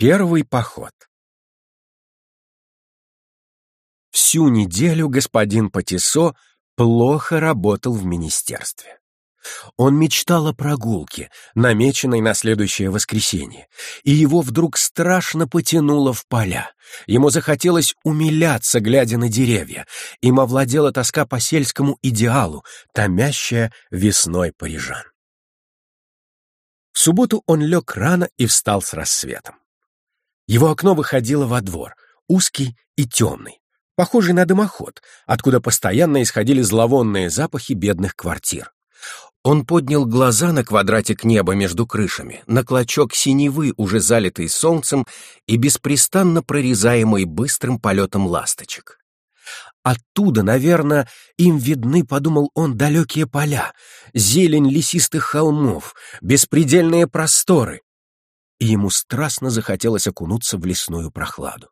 Первый поход Всю неделю господин Патисо плохо работал в министерстве. Он мечтал о прогулке, намеченной на следующее воскресенье, и его вдруг страшно потянуло в поля. Ему захотелось умиляться, глядя на деревья. Им овладела тоска по сельскому идеалу, томящая весной парижан. В субботу он лег рано и встал с рассветом. Его окно выходило во двор, узкий и темный, похожий на дымоход, откуда постоянно исходили зловонные запахи бедных квартир. Он поднял глаза на квадратик неба между крышами, на клочок синевы, уже залитый солнцем и беспрестанно прорезаемый быстрым полетом ласточек. Оттуда, наверное, им видны, подумал он, далекие поля, зелень лесистых холмов, беспредельные просторы. И ему страстно захотелось окунуться в лесную прохладу.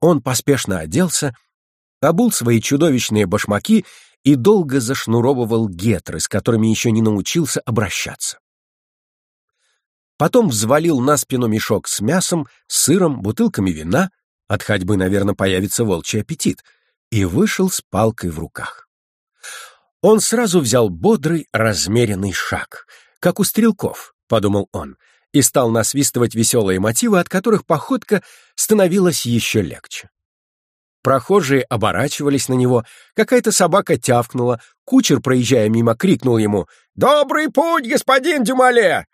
Он поспешно оделся, обул свои чудовищные башмаки и долго зашнуровывал гетры, с которыми еще не научился обращаться. Потом взвалил на спину мешок с мясом, сыром, бутылками вина, от ходьбы, наверное, появится волчий аппетит, и вышел с палкой в руках. Он сразу взял бодрый, размеренный шаг, как у стрелков, подумал он, и стал насвистывать веселые мотивы, от которых походка становилась еще легче. Прохожие оборачивались на него, какая-то собака тявкнула, кучер, проезжая мимо, крикнул ему «Добрый путь, господин Дюмале!»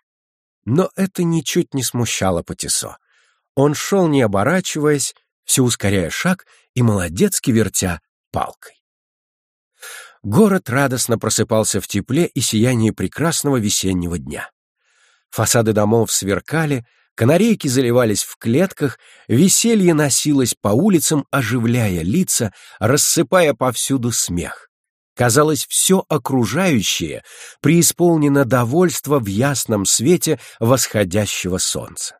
Но это ничуть не смущало Патисо. Он шел, не оборачиваясь, все ускоряя шаг и молодецки вертя палкой. Город радостно просыпался в тепле и сиянии прекрасного весеннего дня. Фасады домов сверкали, Канарейки заливались в клетках, веселье носилось по улицам, оживляя лица, рассыпая повсюду смех. Казалось, все окружающее преисполнено довольства в ясном свете восходящего солнца.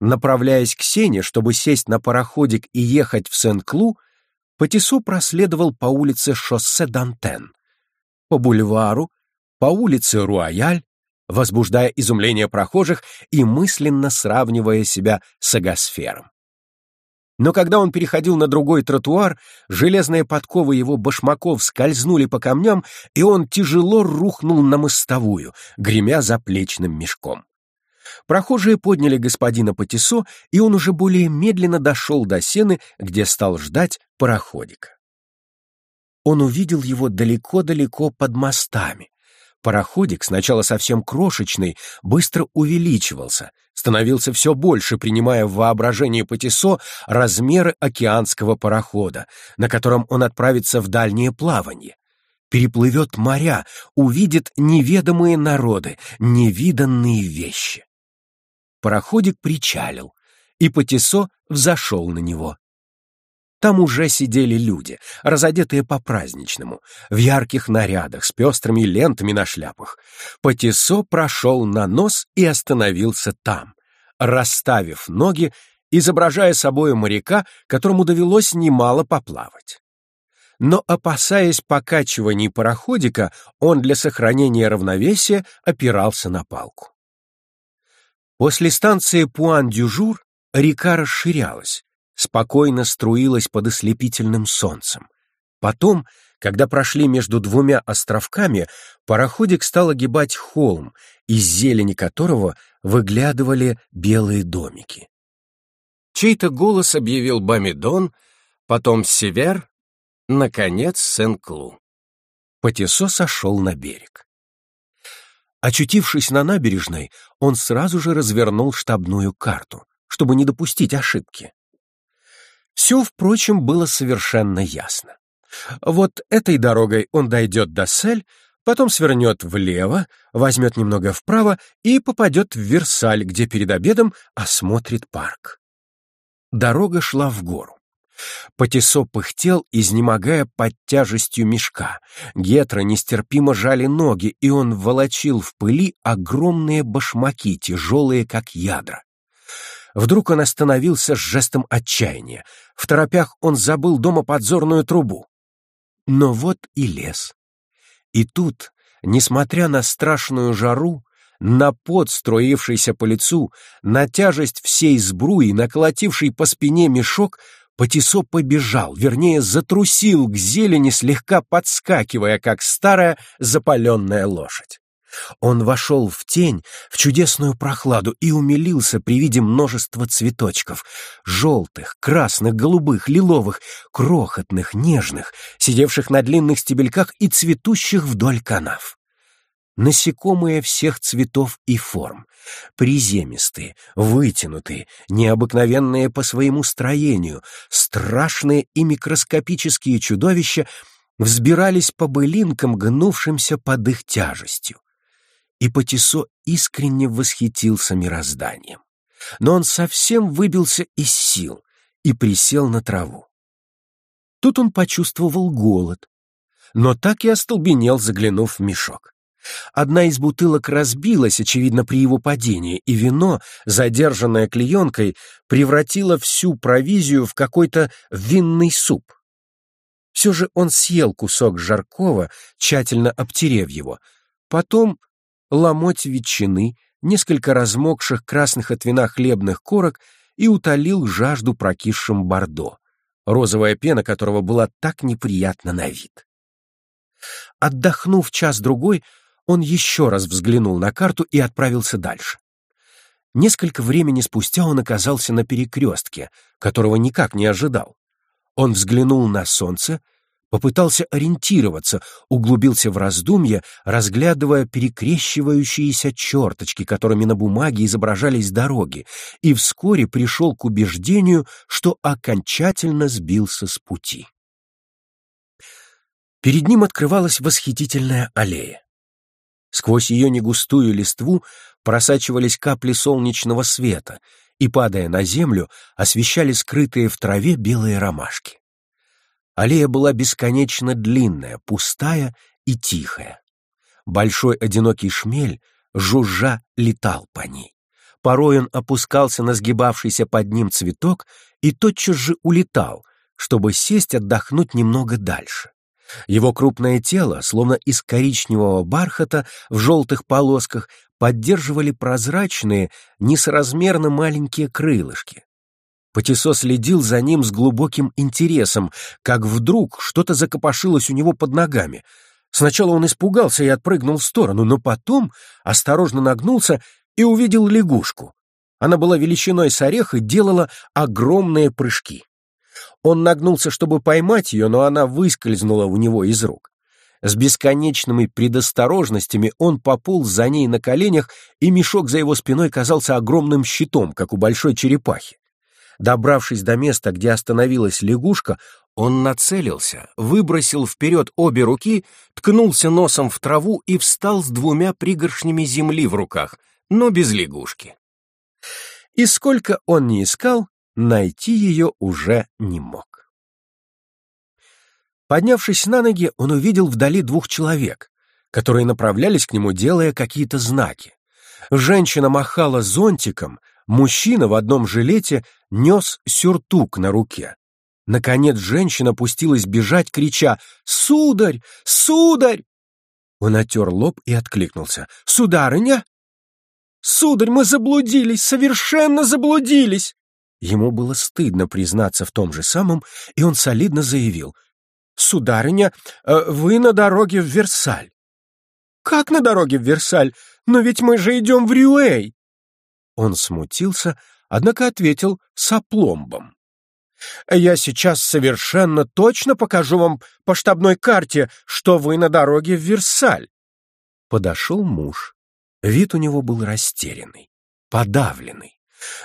Направляясь к Сене, чтобы сесть на пароходик и ехать в Сен-Клу, Патису проследовал по улице шоссе Дантен, по бульвару, по улице Руаяль, возбуждая изумление прохожих и мысленно сравнивая себя с агосфером. Но когда он переходил на другой тротуар, железные подковы его башмаков скользнули по камням, и он тяжело рухнул на мостовую, гремя заплечным мешком. Прохожие подняли господина Патисо, и он уже более медленно дошел до сены, где стал ждать пароходика. Он увидел его далеко-далеко под мостами, Пароходик, сначала совсем крошечный, быстро увеличивался, становился все больше, принимая в воображение Патисо размеры океанского парохода, на котором он отправится в дальнее плавание. Переплывет моря, увидит неведомые народы, невиданные вещи. Пароходик причалил, и Патисо взошел на него. Там уже сидели люди, разодетые по-праздничному, в ярких нарядах, с пестрыми лентами на шляпах. Патисо прошел на нос и остановился там, расставив ноги, изображая собой моряка, которому довелось немало поплавать. Но, опасаясь покачиваний пароходика, он для сохранения равновесия опирался на палку. После станции Пуан-Дюжур река расширялась, спокойно струилась под ослепительным солнцем. Потом, когда прошли между двумя островками, пароходик стал огибать холм, из зелени которого выглядывали белые домики. Чей-то голос объявил Бамидон, потом Север, наконец Сен-Клу. Патисо сошел на берег. Очутившись на набережной, он сразу же развернул штабную карту, чтобы не допустить ошибки. Все, впрочем, было совершенно ясно. Вот этой дорогой он дойдет до Сель, потом свернет влево, возьмет немного вправо и попадет в Версаль, где перед обедом осмотрит парк. Дорога шла в гору. Патисо пыхтел, изнемогая под тяжестью мешка. Гетра нестерпимо жали ноги, и он волочил в пыли огромные башмаки, тяжелые, как ядра. Вдруг он остановился с жестом отчаяния. В торопях он забыл дома подзорную трубу. Но вот и лес. И тут, несмотря на страшную жару, На пот, строившийся по лицу, на тяжесть всей сбруи, наколотивший по спине мешок, Патисо побежал, вернее, затрусил к зелени, слегка подскакивая, как старая запаленная лошадь. Он вошел в тень, в чудесную прохладу и умилился при виде множества цветочков — желтых, красных, голубых, лиловых, крохотных, нежных, сидевших на длинных стебельках и цветущих вдоль канав. Насекомые всех цветов и форм, приземистые, вытянутые, необыкновенные по своему строению, страшные и микроскопические чудовища взбирались по былинкам, гнувшимся под их тяжестью и Патисо искренне восхитился мирозданием. Но он совсем выбился из сил и присел на траву. Тут он почувствовал голод, но так и остолбенел, заглянув в мешок. Одна из бутылок разбилась, очевидно, при его падении, и вино, задержанное клеенкой, превратило всю провизию в какой-то винный суп. Все же он съел кусок жаркого, тщательно обтерев его, потом ломоть ветчины, несколько размокших красных от вина хлебных корок и утолил жажду прокисшим бордо, розовая пена которого была так неприятна на вид. Отдохнув час-другой, он еще раз взглянул на карту и отправился дальше. Несколько времени спустя он оказался на перекрестке, которого никак не ожидал. Он взглянул на солнце попытался ориентироваться, углубился в раздумья, разглядывая перекрещивающиеся черточки, которыми на бумаге изображались дороги, и вскоре пришел к убеждению, что окончательно сбился с пути. Перед ним открывалась восхитительная аллея. Сквозь ее негустую листву просачивались капли солнечного света и, падая на землю, освещали скрытые в траве белые ромашки. Аллея была бесконечно длинная, пустая и тихая. Большой одинокий шмель, жужжа, летал по ней. Порой он опускался на сгибавшийся под ним цветок и тотчас же улетал, чтобы сесть отдохнуть немного дальше. Его крупное тело, словно из коричневого бархата в желтых полосках, поддерживали прозрачные, несоразмерно маленькие крылышки. Патисо следил за ним с глубоким интересом, как вдруг что-то закопошилось у него под ногами. Сначала он испугался и отпрыгнул в сторону, но потом осторожно нагнулся и увидел лягушку. Она была величиной с орех и делала огромные прыжки. Он нагнулся, чтобы поймать ее, но она выскользнула у него из рук. С бесконечными предосторожностями он пополз за ней на коленях, и мешок за его спиной казался огромным щитом, как у большой черепахи. Добравшись до места, где остановилась лягушка, он нацелился, выбросил вперед обе руки, ткнулся носом в траву и встал с двумя пригоршнями земли в руках, но без лягушки. И сколько он ни искал, найти ее уже не мог. Поднявшись на ноги, он увидел вдали двух человек, которые направлялись к нему, делая какие-то знаки. Женщина махала зонтиком, Мужчина в одном жилете нес сюртук на руке. Наконец женщина пустилась бежать, крича «Сударь! Сударь!» Он отер лоб и откликнулся «Сударыня!» «Сударь, мы заблудились, совершенно заблудились!» Ему было стыдно признаться в том же самом, и он солидно заявил «Сударыня, э, вы на дороге в Версаль». «Как на дороге в Версаль? Но ведь мы же идем в Рюэй!» Он смутился, однако ответил с опломбом. «Я сейчас совершенно точно покажу вам по штабной карте, что вы на дороге в Версаль». Подошел муж. Вид у него был растерянный, подавленный.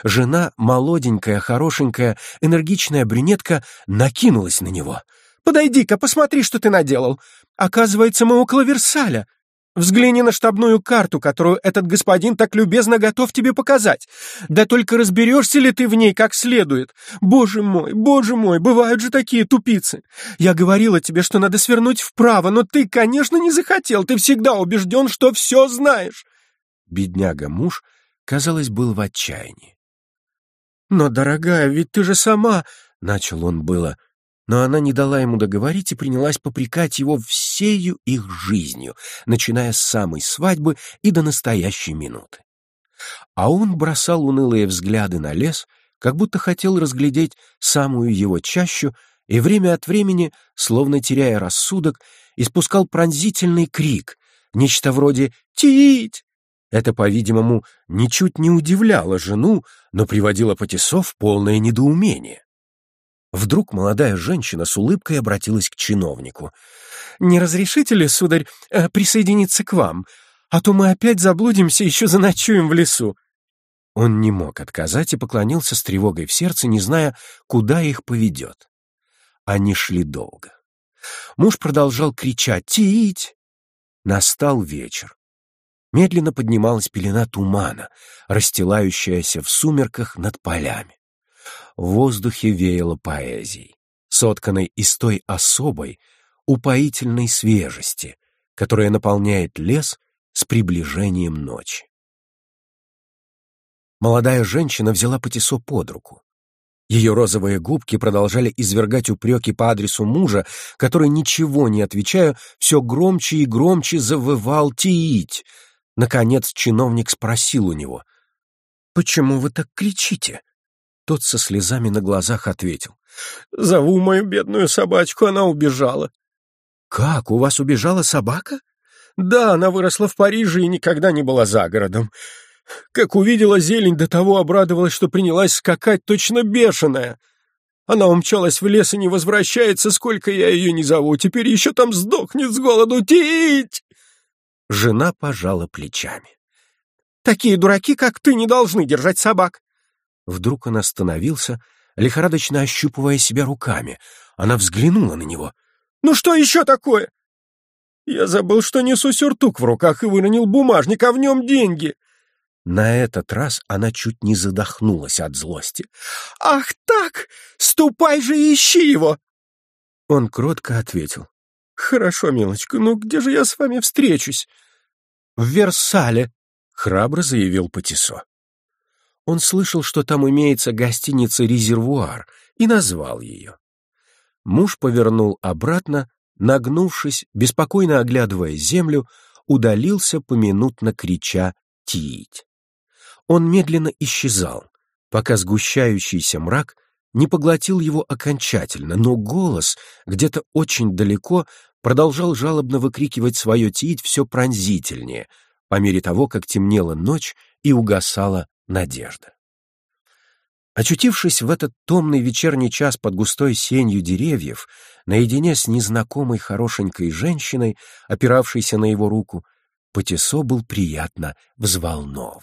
Жена, молоденькая, хорошенькая, энергичная брюнетка, накинулась на него. «Подойди-ка, посмотри, что ты наделал. Оказывается, мы около Версаля. Взгляни на штабную карту, которую этот господин так любезно готов тебе показать. Да только разберешься ли ты в ней как следует? Боже мой, боже мой, бывают же такие тупицы. Я говорила тебе, что надо свернуть вправо, но ты, конечно, не захотел. Ты всегда убежден, что все знаешь. Бедняга-муж, казалось, был в отчаянии. «Но, дорогая, ведь ты же сама...» — начал он было. Но она не дала ему договорить и принялась попрекать его всею их жизнью, начиная с самой свадьбы и до настоящей минуты. А он бросал унылые взгляды на лес, как будто хотел разглядеть самую его чащу, и время от времени, словно теряя рассудок, испускал пронзительный крик, нечто вроде «Тить!». Это, по-видимому, ничуть не удивляло жену, но приводило Патисо в полное недоумение. Вдруг молодая женщина с улыбкой обратилась к чиновнику. «Не разрешите ли, сударь, э, присоединиться к вам? А то мы опять заблудимся, еще заночуем в лесу». Он не мог отказать и поклонился с тревогой в сердце, не зная, куда их поведет. Они шли долго. Муж продолжал кричать «Тить!». Настал вечер. Медленно поднималась пелена тумана, расстилающаяся в сумерках над полями в воздухе веяло поэзией, сотканной из той особой, упоительной свежести, которая наполняет лес с приближением ночи. Молодая женщина взяла Патисо под руку. Ее розовые губки продолжали извергать упреки по адресу мужа, который, ничего не отвечая, все громче и громче завывал «Тиить!». Наконец чиновник спросил у него, «Почему вы так кричите?» Тот со слезами на глазах ответил. «Зову мою бедную собачку, она убежала». «Как, у вас убежала собака?» «Да, она выросла в Париже и никогда не была за городом. Как увидела зелень, до того обрадовалась, что принялась скакать точно бешеная. Она умчалась в лес и не возвращается, сколько я ее не зову. Теперь еще там сдохнет с голоду. Тить!» Жена пожала плечами. «Такие дураки, как ты, не должны держать собак. Вдруг он остановился, лихорадочно ощупывая себя руками. Она взглянула на него. «Ну что еще такое?» «Я забыл, что несу сюртук в руках и выронил бумажник, а в нем деньги». На этот раз она чуть не задохнулась от злости. «Ах так! Ступай же и ищи его!» Он кротко ответил. «Хорошо, милочка, ну где же я с вами встречусь?» «В Версале», — храбро заявил Патисо. Он слышал, что там имеется гостиница «Резервуар», и назвал ее. Муж повернул обратно, нагнувшись, беспокойно оглядывая землю, удалился поминутно крича «Тить!». Он медленно исчезал, пока сгущающийся мрак не поглотил его окончательно, но голос где-то очень далеко продолжал жалобно выкрикивать свое «Тить!» все пронзительнее, по мере того, как темнела ночь и угасала надежда. Очутившись в этот томный вечерний час под густой сенью деревьев, наедине с незнакомой хорошенькой женщиной, опиравшейся на его руку, Патисо был приятно взволнован.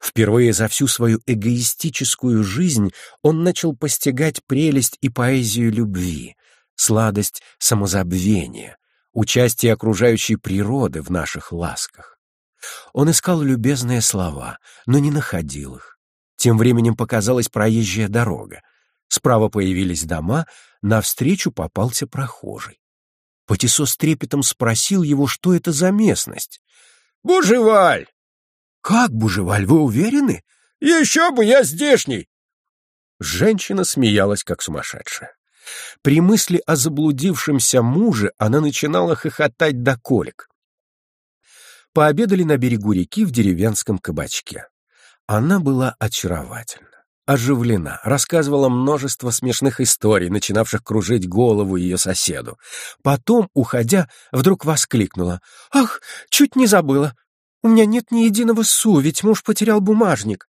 Впервые за всю свою эгоистическую жизнь он начал постигать прелесть и поэзию любви, сладость самозабвения, участие окружающей природы в наших ласках. Он искал любезные слова, но не находил их. Тем временем показалась проезжая дорога. Справа появились дома, навстречу попался прохожий. Патисо с трепетом спросил его, что это за местность. «Бужеваль!» «Как, Бужеваль, вы уверены?» «Еще бы, я здешний!» Женщина смеялась, как сумасшедшая. При мысли о заблудившемся муже она начинала хохотать до колик пообедали на берегу реки в деревенском кабачке. Она была очаровательна, оживлена, рассказывала множество смешных историй, начинавших кружить голову ее соседу. Потом, уходя, вдруг воскликнула. «Ах, чуть не забыла! У меня нет ни единого су, ведь муж потерял бумажник!»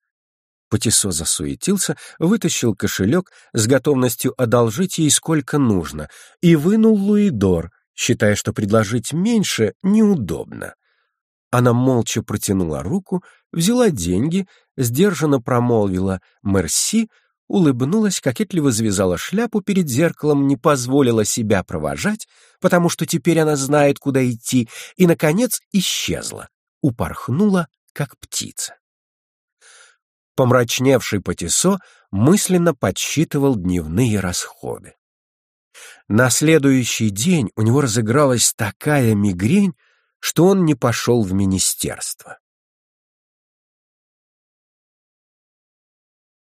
Патисо засуетился, вытащил кошелек с готовностью одолжить ей сколько нужно и вынул луидор, считая, что предложить меньше неудобно. Она молча протянула руку, взяла деньги, сдержанно промолвила «мерси», улыбнулась, кокетливо завязала шляпу перед зеркалом, не позволила себя провожать, потому что теперь она знает, куда идти, и, наконец, исчезла, упорхнула, как птица. Помрачневший Патисо мысленно подсчитывал дневные расходы. На следующий день у него разыгралась такая мигрень, что он не пошел в министерство.